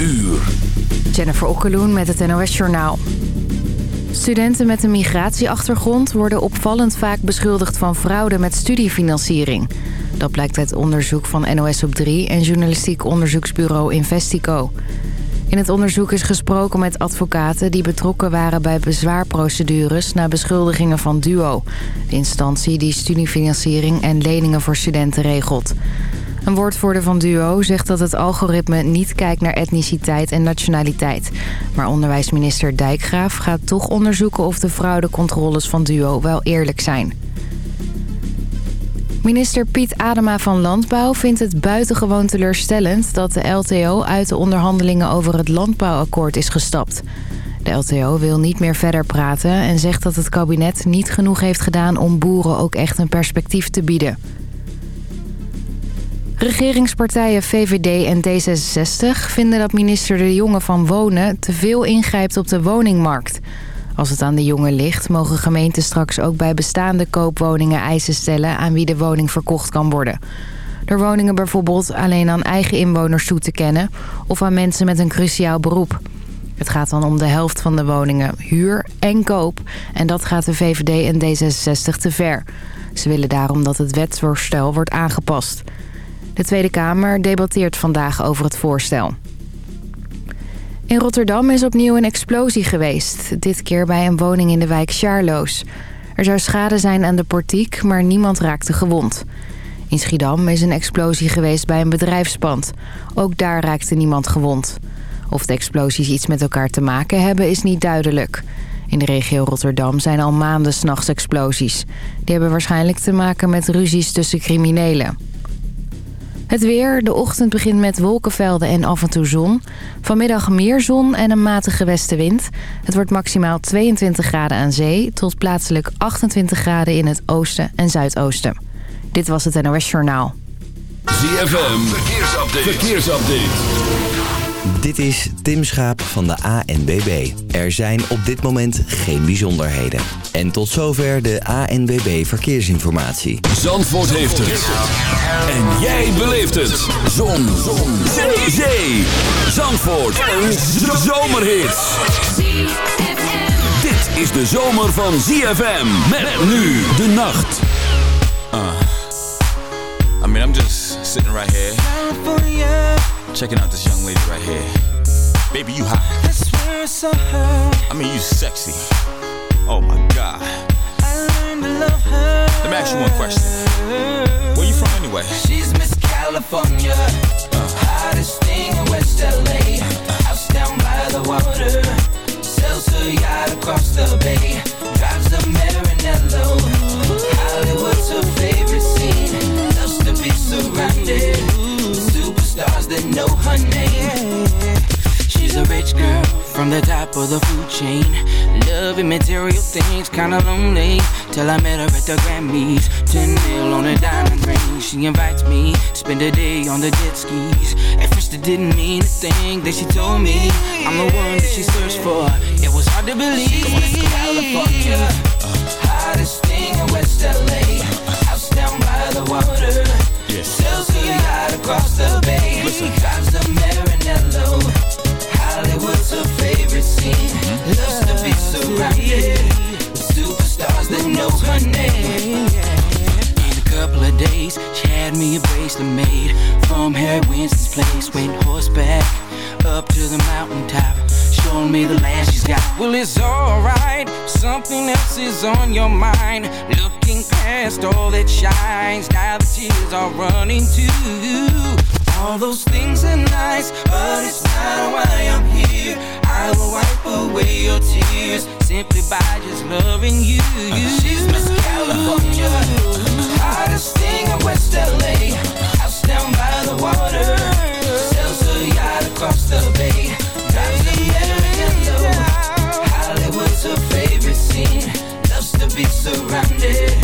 uur. Jennifer Okkeloen met het NOS Journaal. Studenten met een migratieachtergrond worden opvallend vaak beschuldigd van fraude met studiefinanciering. Dat blijkt uit onderzoek van NOS op 3 en journalistiek onderzoeksbureau Investico. In het onderzoek is gesproken met advocaten die betrokken waren bij bezwaarprocedures na beschuldigingen van DUO. De instantie die studiefinanciering en leningen voor studenten regelt. Een woordvoerder van DUO zegt dat het algoritme niet kijkt naar etniciteit en nationaliteit. Maar onderwijsminister Dijkgraaf gaat toch onderzoeken of de fraudecontroles van DUO wel eerlijk zijn. Minister Piet Adema van Landbouw vindt het buitengewoon teleurstellend... dat de LTO uit de onderhandelingen over het landbouwakkoord is gestapt. De LTO wil niet meer verder praten en zegt dat het kabinet niet genoeg heeft gedaan... om boeren ook echt een perspectief te bieden. Regeringspartijen VVD en D66 vinden dat minister De Jonge van Wonen... te veel ingrijpt op de woningmarkt... Als het aan de jongen ligt, mogen gemeenten straks ook bij bestaande koopwoningen eisen stellen aan wie de woning verkocht kan worden. Door woningen bijvoorbeeld alleen aan eigen inwoners toe te kennen of aan mensen met een cruciaal beroep. Het gaat dan om de helft van de woningen, huur en koop. En dat gaat de VVD en D66 te ver. Ze willen daarom dat het wetsvoorstel wordt aangepast. De Tweede Kamer debatteert vandaag over het voorstel. In Rotterdam is opnieuw een explosie geweest. Dit keer bij een woning in de wijk Charloes. Er zou schade zijn aan de portiek, maar niemand raakte gewond. In Schiedam is een explosie geweest bij een bedrijfspand. Ook daar raakte niemand gewond. Of de explosies iets met elkaar te maken hebben is niet duidelijk. In de regio Rotterdam zijn al maanden s'nachts explosies. Die hebben waarschijnlijk te maken met ruzies tussen criminelen. Het weer. De ochtend begint met wolkenvelden en af en toe zon. Vanmiddag meer zon en een matige westenwind. Het wordt maximaal 22 graden aan zee... tot plaatselijk 28 graden in het oosten en zuidoosten. Dit was het NOS Journaal. ZFM. Verkeersupdate. Verkeersupdate. Dit is Tim Schaap van de ANBB. Er zijn op dit moment geen bijzonderheden. En tot zover de ANBB Verkeersinformatie. Zandvoort heeft het. En jij beleeft het. Zon. Zon. Zee. Zee. Zandvoort. Een zomerhit. Dit is de zomer van ZFM. Met nu de nacht. Uh, I mean, I'm just sitting right here. Checking out this young lady right here. Baby, you hot. I swear I saw her. I mean, you sexy. Oh my God. I learned to love her. Let me ask you one question. Where you from anyway? She's Miss California. Uh. Hottest thing in West LA. Uh. House down by the water. Sells her yacht across the bay. Drives a Maranello. Hollywood's her favorite scene. Loves to be surrounded stars that know her name. She's a rich girl from the top of the food chain. Loving material things, kinda lonely. Till I met her at the Grammys. 10 mil on a diamond ring. She invites me to spend a day on the jet skis. At first, it didn't mean a thing that she told me. I'm the one that she searched for. It was hard to believe. She's California. Uh, hottest thing in West LA. House down by the water across the bay. Listen. Drives a Maranello. Hollywood's her favorite scene. Loves to be surrounded with superstars that know her name. In a couple of days, she had me a bracelet made from Harry Winston's place. Went horseback up to the mountaintop showing me the land she's got. Well, it's alright, something else is on your mind. All that shines, now the tears are running too. All those things are nice, but it's not why I'm here. I will wipe away your tears simply by just loving you. She's Miss California, hottest thing in West LA. House down by the water, sells her yacht across the bay. Hollywood's her favorite scene. Loves to be surrounded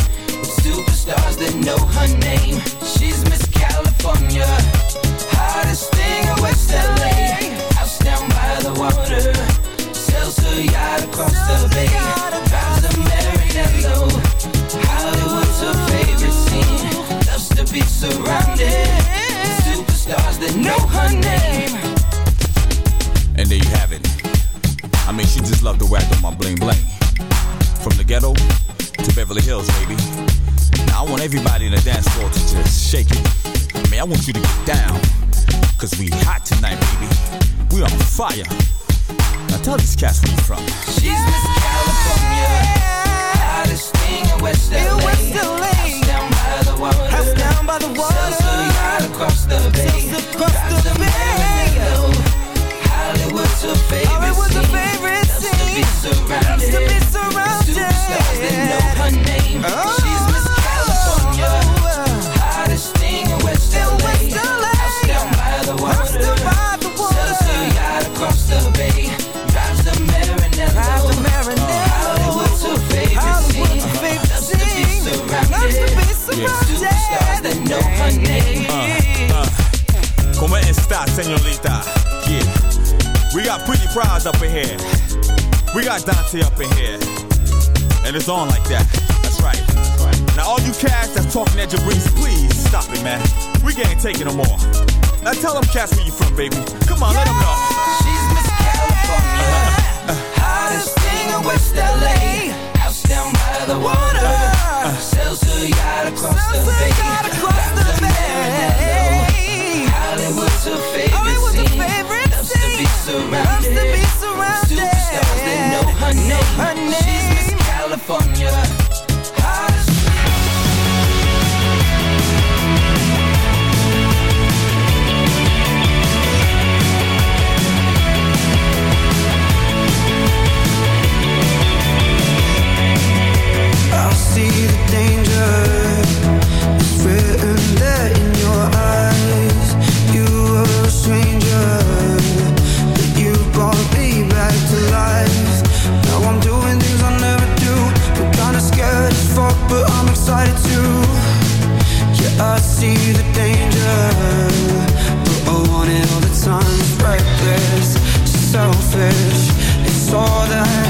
know her name. She's Miss California, hottest thing in West LA. House down by the water, sells her yacht across the bay. Drives a Hollywood's her favorite scene. Loves to be surrounded, superstars that know her name. And there you have it. I mean, she just loved the whack of my bling bling. From the ghetto to Beverly Hills, baby I want everybody in the dance floor to just shake it. I mean, I want you to get down. Cause we hot tonight, baby. We on fire. Now tell these cats where you from. She's yeah. Miss California. Hottest thing in West LA. In West LA. House down by the water. House down by the water. Across the bay. Sells across Drives the bay. Hollywood's her favorite scene. Her favorite scene. To be surrounded. Loves to be surrounded. Superstars that know her name. Oh. Pras up in here. We got Dante up in here. And it's on like that. That's right. Now, all you cats that's talking at Jabriz, please stop it, man. We can't take it no more. Now, tell them cats where you from, baby. Come on, yeah. let them know. She's Miss California. Uh, uh, hottest thing in West LA. House down by the water. Uh, Sells her yacht across the bay. Across the bay. Hollywood's her favorite. Oh, surrounded. Loves to be surrounded. Superstars They know her name. Know her name. She's Miss California. I see the danger written there in your eyes You were a stranger selfish. It's all that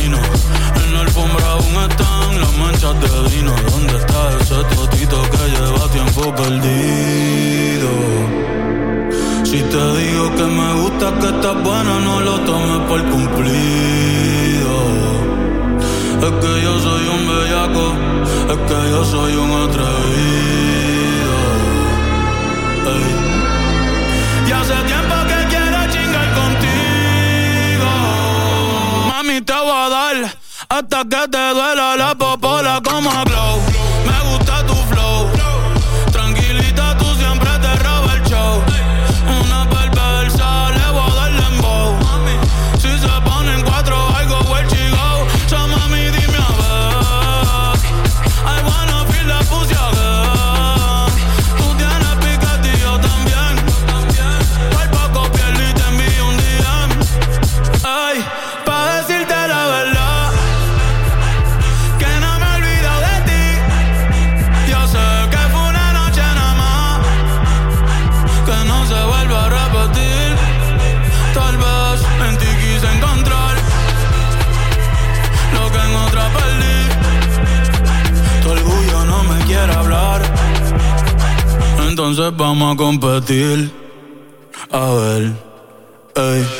En la alfombra aún están las manchas de vino. ¿Dónde está ese totito que lleva tiempo perdido? Si te digo que me gusta, que estás buena, no lo tomes por cumplido. Es que yo soy un bellaco, es que yo soy un atrevido. hasta que te duela la popa. Vamos a competir. A ver, ey.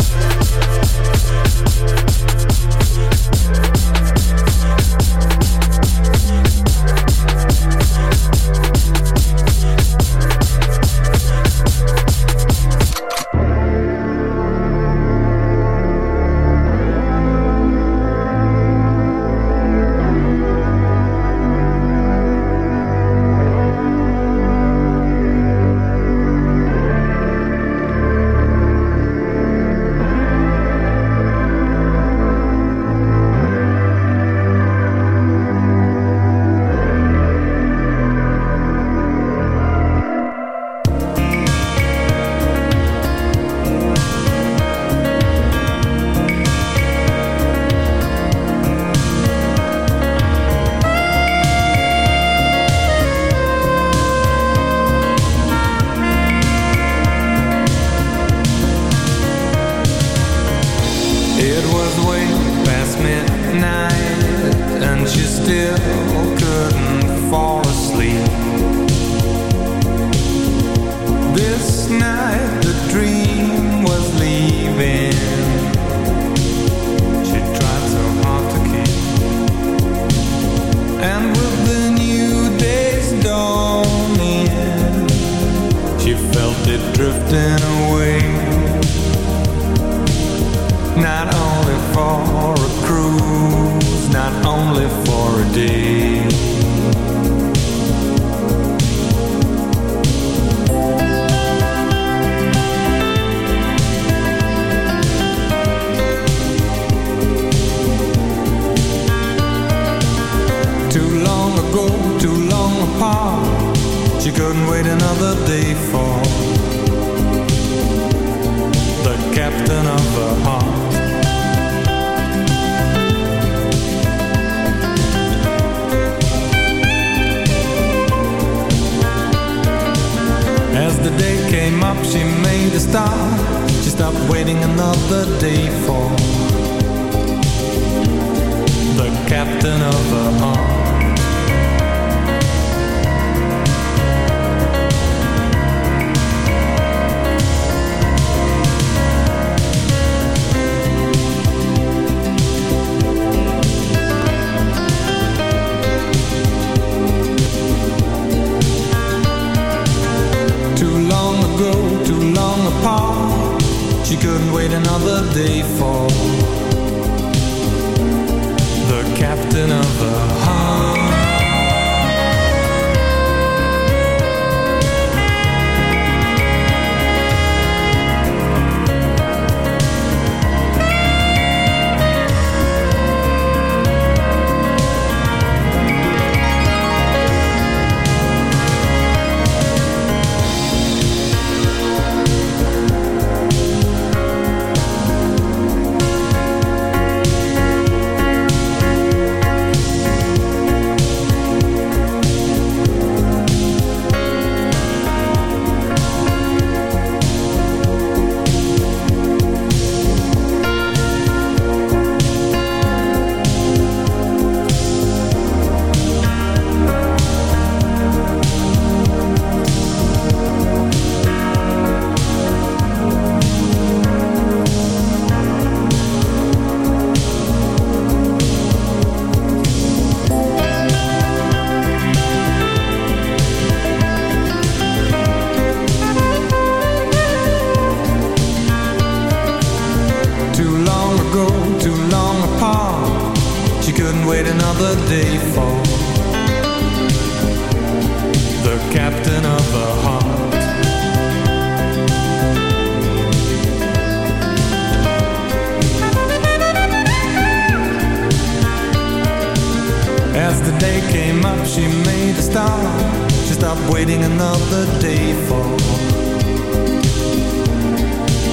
star. She stopped waiting another day for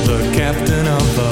The captain of the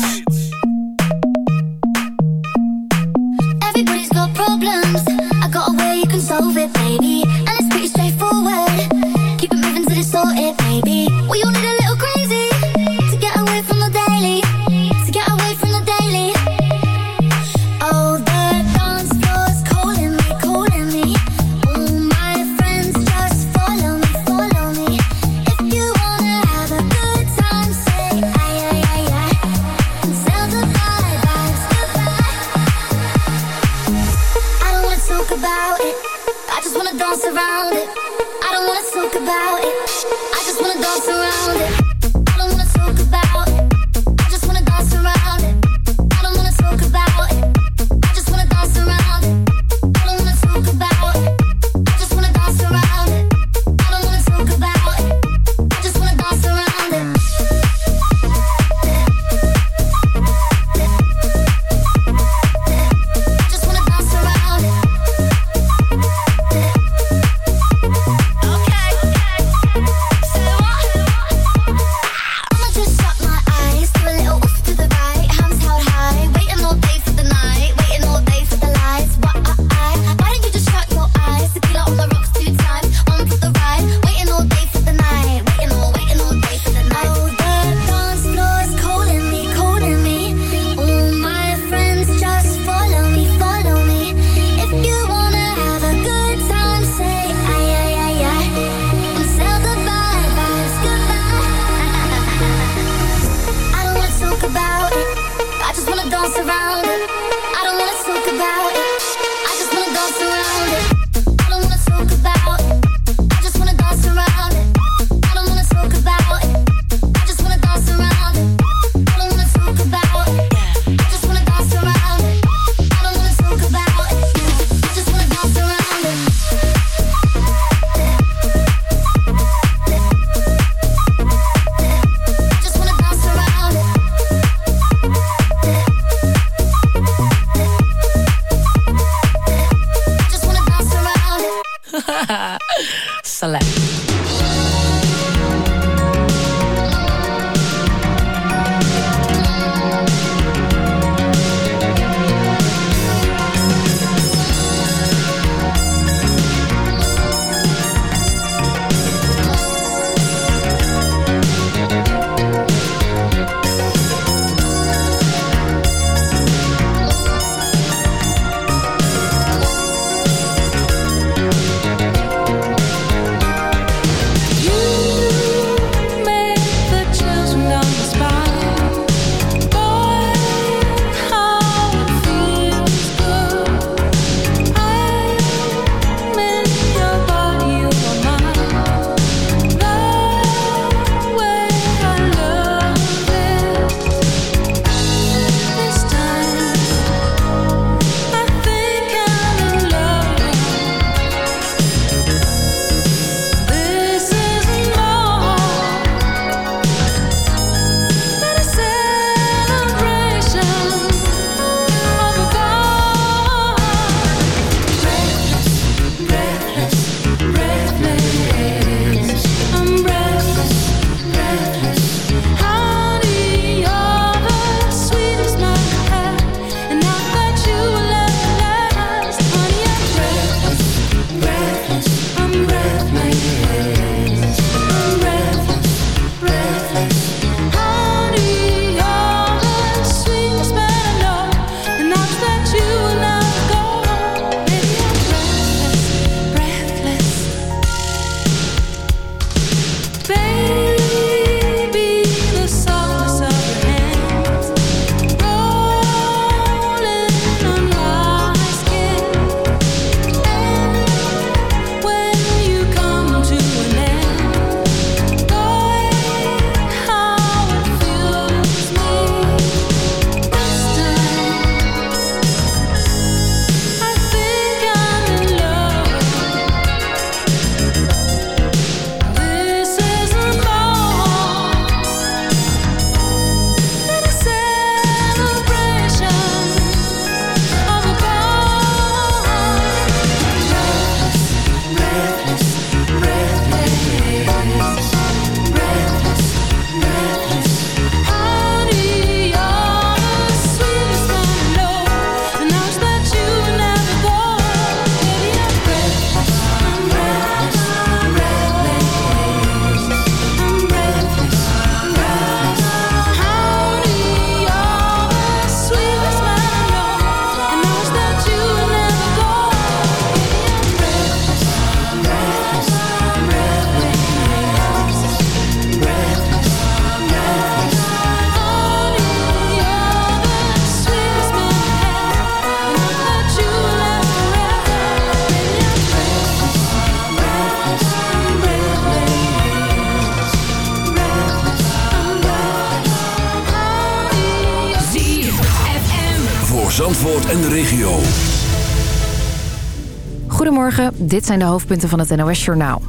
Dit zijn de hoofdpunten van het NOS-journaal.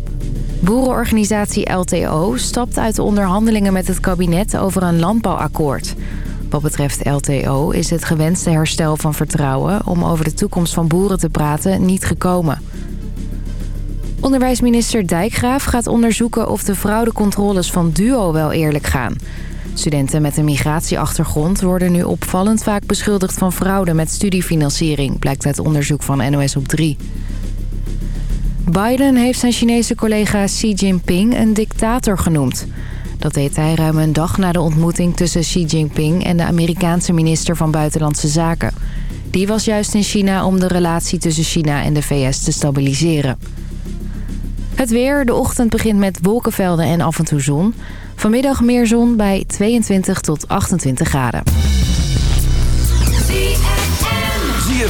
Boerenorganisatie LTO stapt uit de onderhandelingen met het kabinet over een landbouwakkoord. Wat betreft LTO is het gewenste herstel van vertrouwen... om over de toekomst van boeren te praten niet gekomen. Onderwijsminister Dijkgraaf gaat onderzoeken of de fraudecontroles van DUO wel eerlijk gaan. Studenten met een migratieachtergrond worden nu opvallend vaak beschuldigd van fraude met studiefinanciering, blijkt uit onderzoek van NOS op 3. Biden heeft zijn Chinese collega Xi Jinping een dictator genoemd. Dat deed hij ruim een dag na de ontmoeting tussen Xi Jinping en de Amerikaanse minister van Buitenlandse Zaken. Die was juist in China om de relatie tussen China en de VS te stabiliseren. Het weer. De ochtend begint met wolkenvelden en af en toe zon. Vanmiddag meer zon bij 22 tot 28 graden.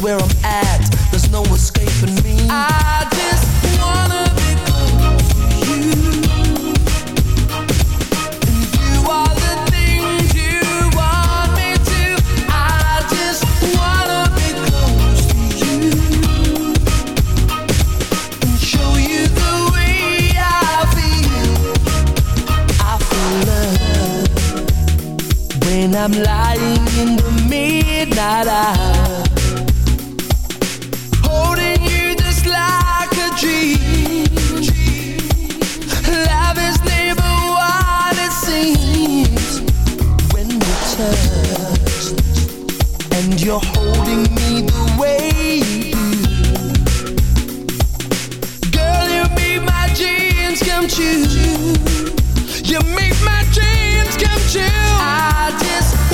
Where I'm at. There's no escaping me. I just wanna be close to you. And the things you want me to. I just wanna be close to you and show you the way I feel. I feel love when I'm lying in the midnight hour, and you're holding me the way. Girl, you make my dreams come true. You make my dreams come true. I just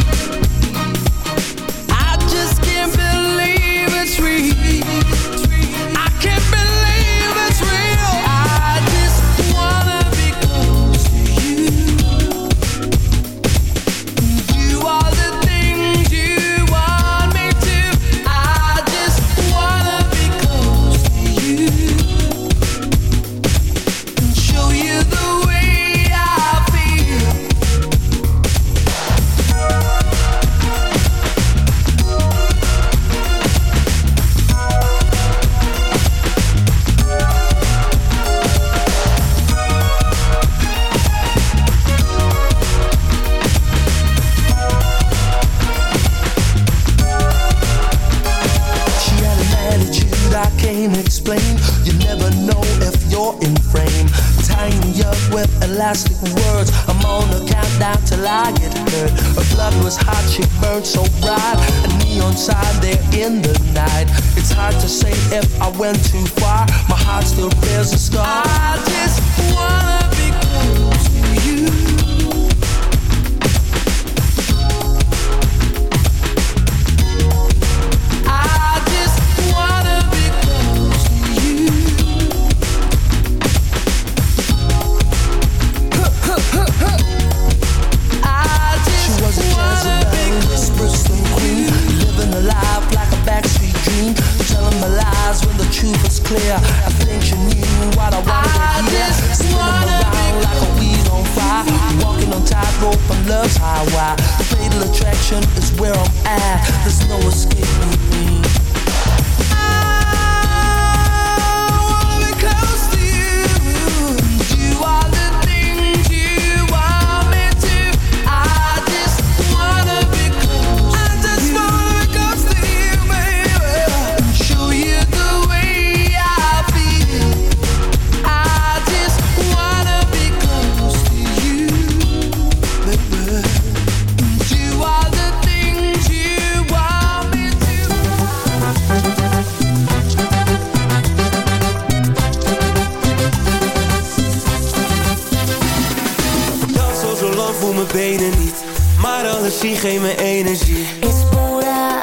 geef me energie. Es pura,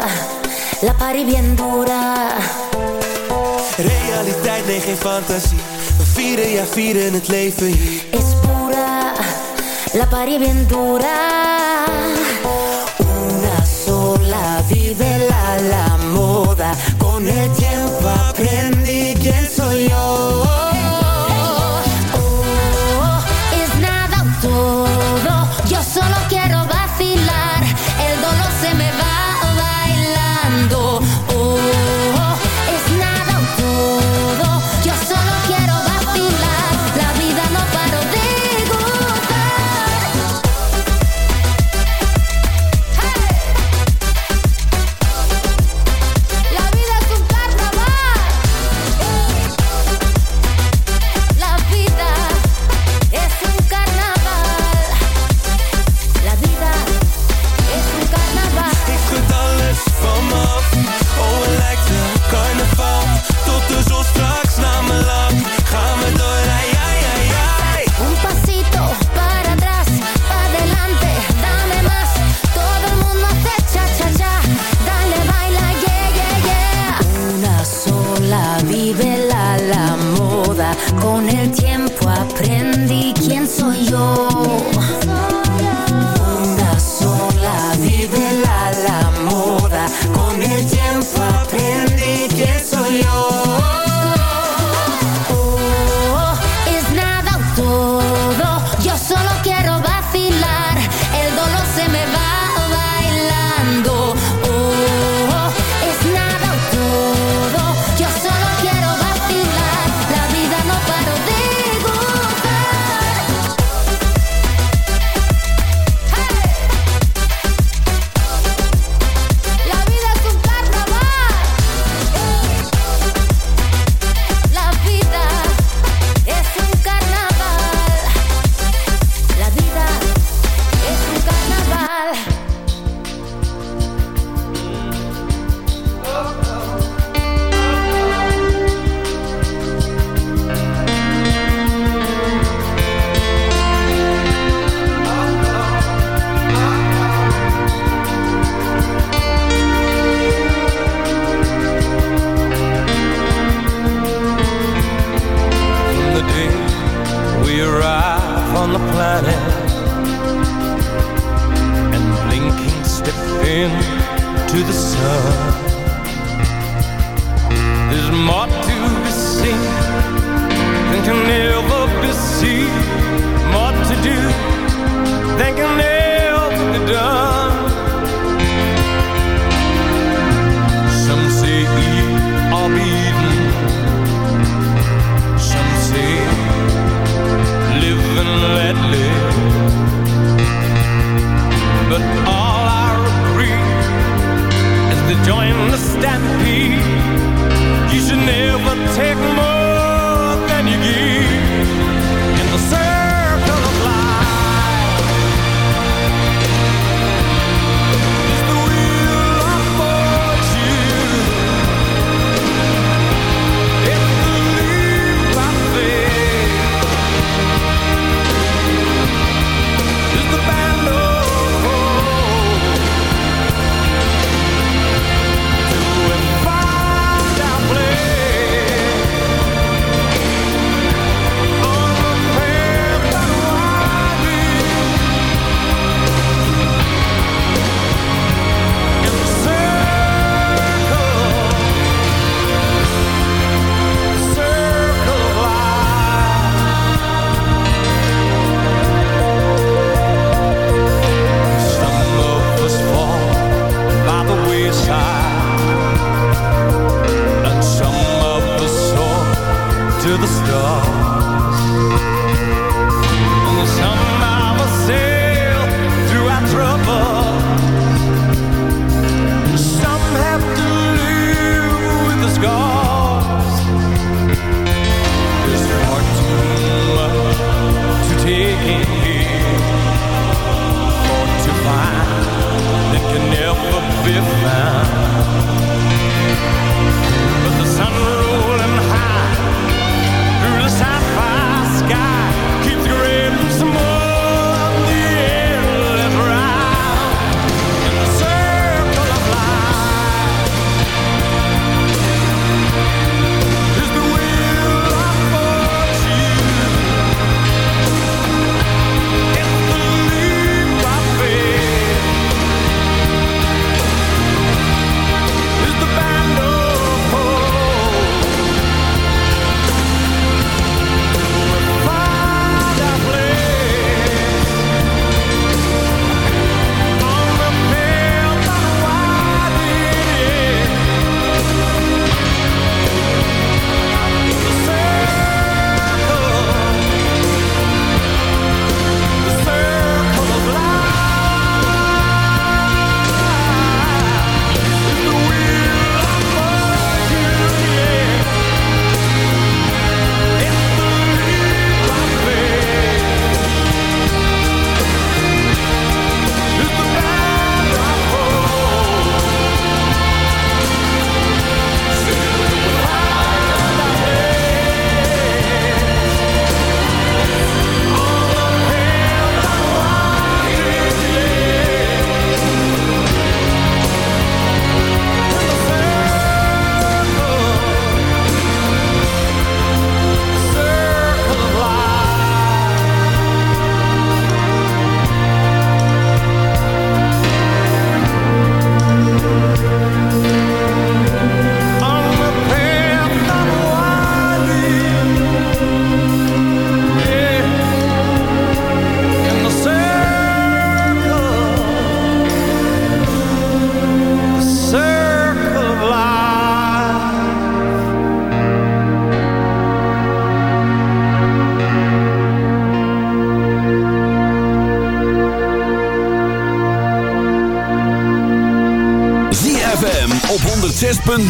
la party bien dura. Realiteit, nee geen fantasie. We vieren, ja vieren het leven hier. Es pura, la party bien dura. Una sola, vive la, la moda. Con el tiempo aprendí quién soy yo.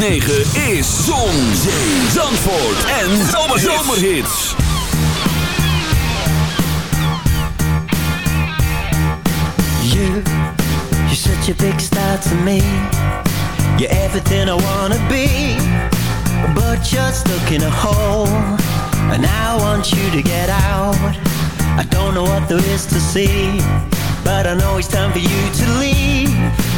106.9 is Zon, Zee, Zandvoort en Zomerhits. You, you're such a big star to me. You're everything I wanna be. But you're stuck in a hole. And I want you to get out. I don't know what there is to see. But I know it's time for you to leave.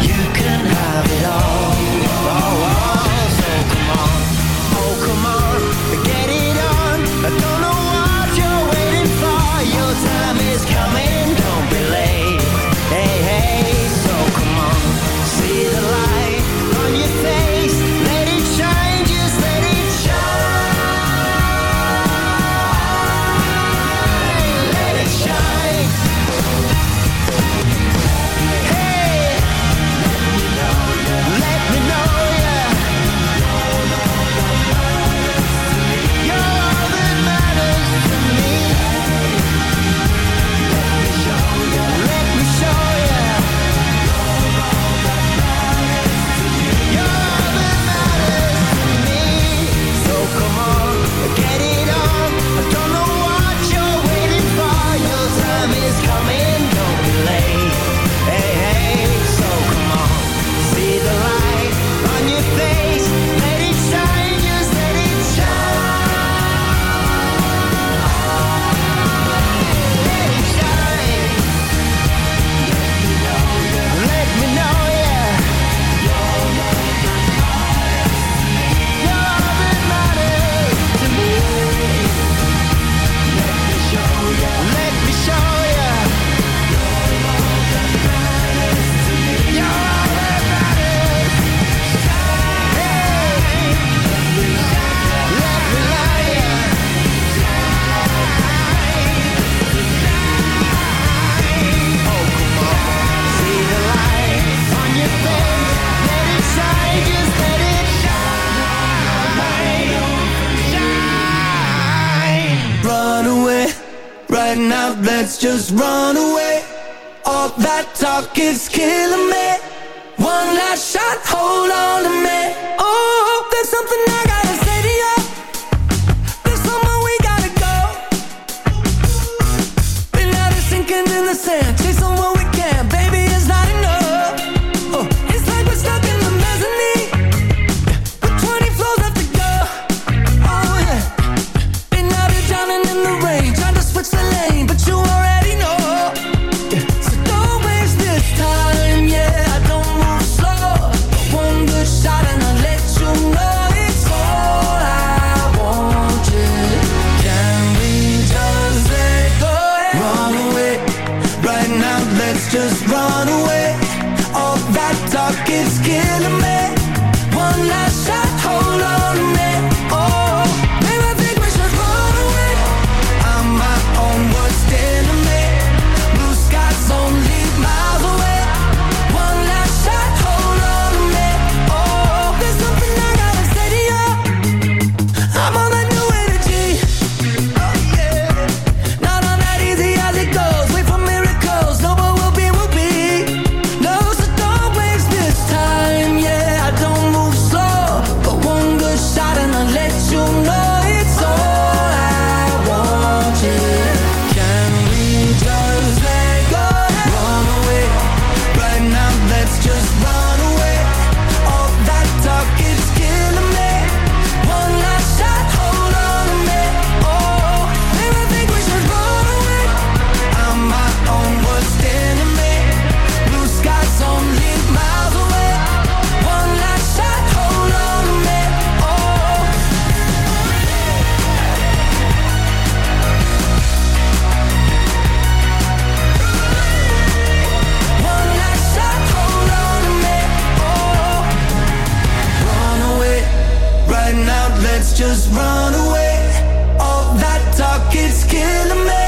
Oh, oh, so come on, oh come on. Say someone just run away. All that talk is killing me.